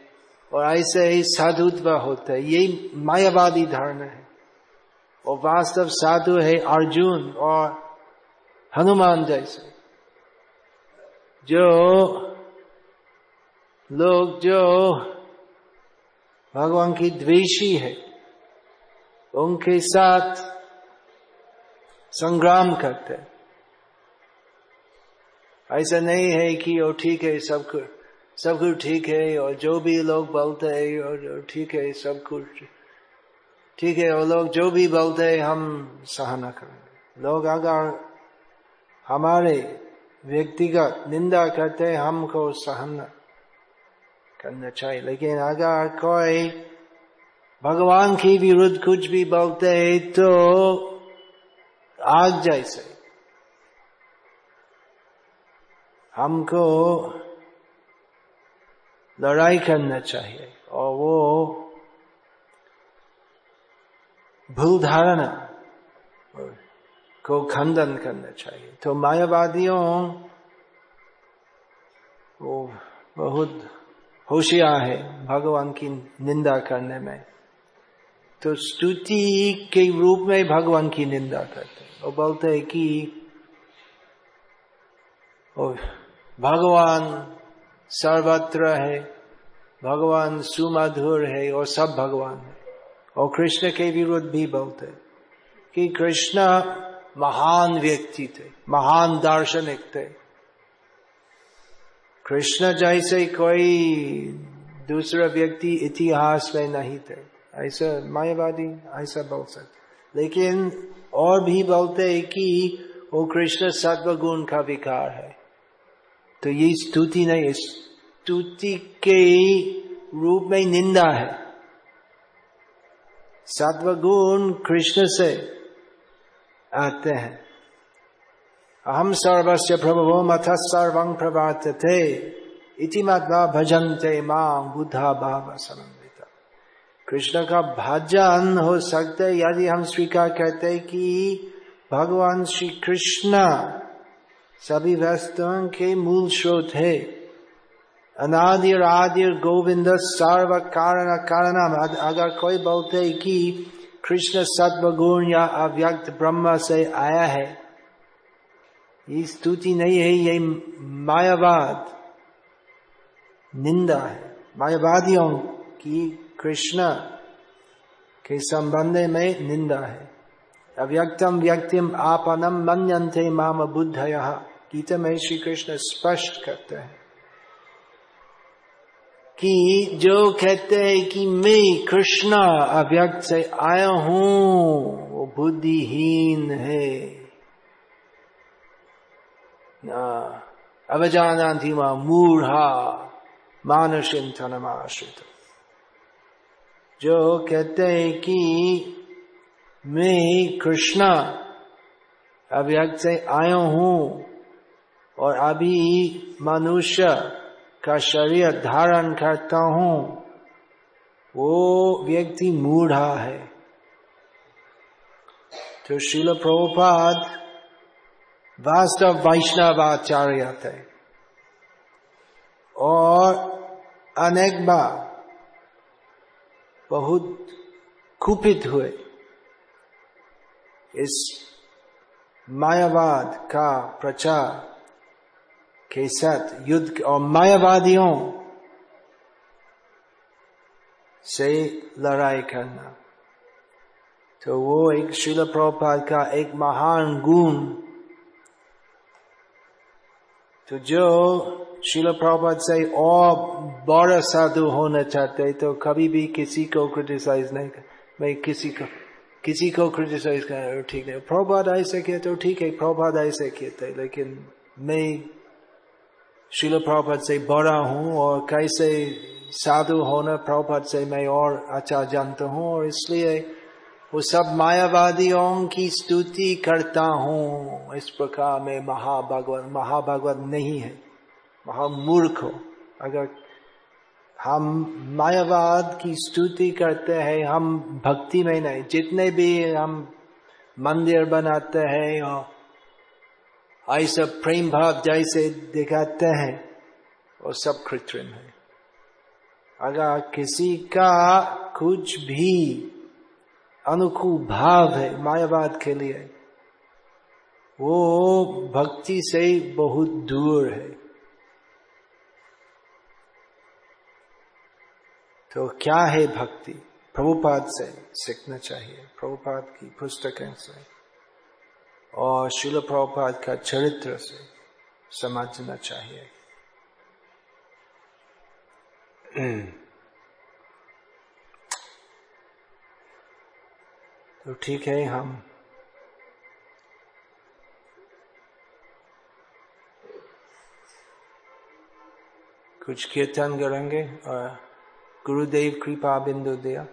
और ऐसे ही साधुत्व होते है। यही मायावादी धारणा है। और वास्तव साधु है अर्जुन और हनुमान जैसे। जो लोग जो भगवान की द्वेषी है, उनके साथ संग्राम करते ऐसा नहीं है कि वो ठीक है, सब कुछ सब कुछ ठीक है, और जो भी लोग बोलते हैं, और ठीक है, सब कुछ ठीक है वो लोग जो भी बोलते हैं, हम सहना करेंगे लोग अगर हमारे व्यक्तिगत निंदा करते हमको सहन करना चाहिए। लेकिन अगर कोई भगवान की विरुद्ध कुछ भी बोलते हैं तो आग जैसे। हमको लड़ाई करना चाहिए और वो भूल धारणा को खंडन करना चाहिए। तो मायावादियों वो बहुत होशियार है भगवान की निंदा करने में। तो स्तुति के रूप में भगवान की निंदा करते वो बोलते हैं कि भगवान सर्वत्र है, भगवान सुमधुर है और सब भगवान है। और कृष्ण के विरुद्ध भी बहुत है कि कृष्ण महान व्यक्ति थे, महान दार्शनिक थे। कृष्ण जैसे कोई दूसरा व्यक्ति इतिहास में नहीं थे। ऐसा मायावादी, ऐसा बोल सकते लेकिन और भी बोलते हैं कि वो कृष्ण सत्व गुण का विकार है। तो ये स्तुति नहीं है स्तुति के रूप में निंदा है। सत्व गुण कृष्ण से आते हैं। अहम सर्वस्य प्रभु मथ सर्वं प्रभात थे इति मत्वा भजनते माँ बुद्धा भाव समन्वित। कृष्ण का भजन हो सकते यदि हम स्वीकार करते कि भगवान श्री कृष्ण सभी वस्तुओं के मूल स्रोत है। अनादिर आदिर गोविंद सर्व कारण कारण अगर कोई बोलते कि कृष्ण सत्व गुण या अव्यक्त ब्रह्म से आया है, ये स्तुति नहीं है, ये मायावाद, निंदा है। मायावादियों की कृष्ण के संबंध में निंदा है। अव्यक्तम व्यक्तिम आपनम मनंते माम बुद्ध गीता में श्री कृष्ण स्पष्ट करते हैं कि जो कहते हैं कि मैं कृष्ण अव्यक्त से आया हूँ, वो बुद्धिहीन है। अवजानती माँ मूढ़ा मानसिंथनमाश्रित। जो कहते हैं कि मैं कृष्णा अव्यक्त से आया हूँ और अभी मनुष्य का शरीर धारण करता हूँ, वो व्यक्ति मूढ़ा है। तो शिल प्रभुपाद वास्तव वैष्णवाचार्य थे और अनेक बार बहुत कुपित हुए इस मायावाद का प्रचार। के साथ युद्ध और मायावादियों से लड़ाई करना। तो वो एक शिल प्रभुपाद का एक महान गुण। तो जो शिल प्रभुपाद से और बड़ा साधु होना चाहते तो कभी भी किसी को क्रिटिसाइज नहीं कर मैं किसी को किसी को क्रिटिसाइज कर ठीक है प्रभुपाद ऐसे किए तो ठीक है, प्रभुपाद ऐसे किए थे, लेकिन मैं शिल प्रभुपाद से बड़ा हूँ और कैसे साधु होना प्रभुपाद से मैं और अच्छा जानता हूँ और इसलिए वो सब मायावादियों की स्तुति करता हूँ इस प्रकार में महाभागवत महाभागवत नहीं है महामूर्ख हो अगर हम मायावाद की स्तुति करते हैं हम भक्ति में नहीं जितने भी हम मंदिर बनाते हैं और ऐसा प्रेम भाव जैसे दिखाते हैं वो सब कृत्रिम है। अगर किसी का कुछ भी अनुकूल भाव है मायावाद के लिए, वो भक्ति से बहुत दूर है। तो क्या है भक्ति? प्रभुपाद से सीखना चाहिए। प्रभुपाद की पुस्तकें से। और शिल प्रभुपाद का चरित्र से समझना चाहिए। तो ठीक है, हम कुछ कीर्तन करेंगे और गुरुदेव कृपा बिंदु दिया।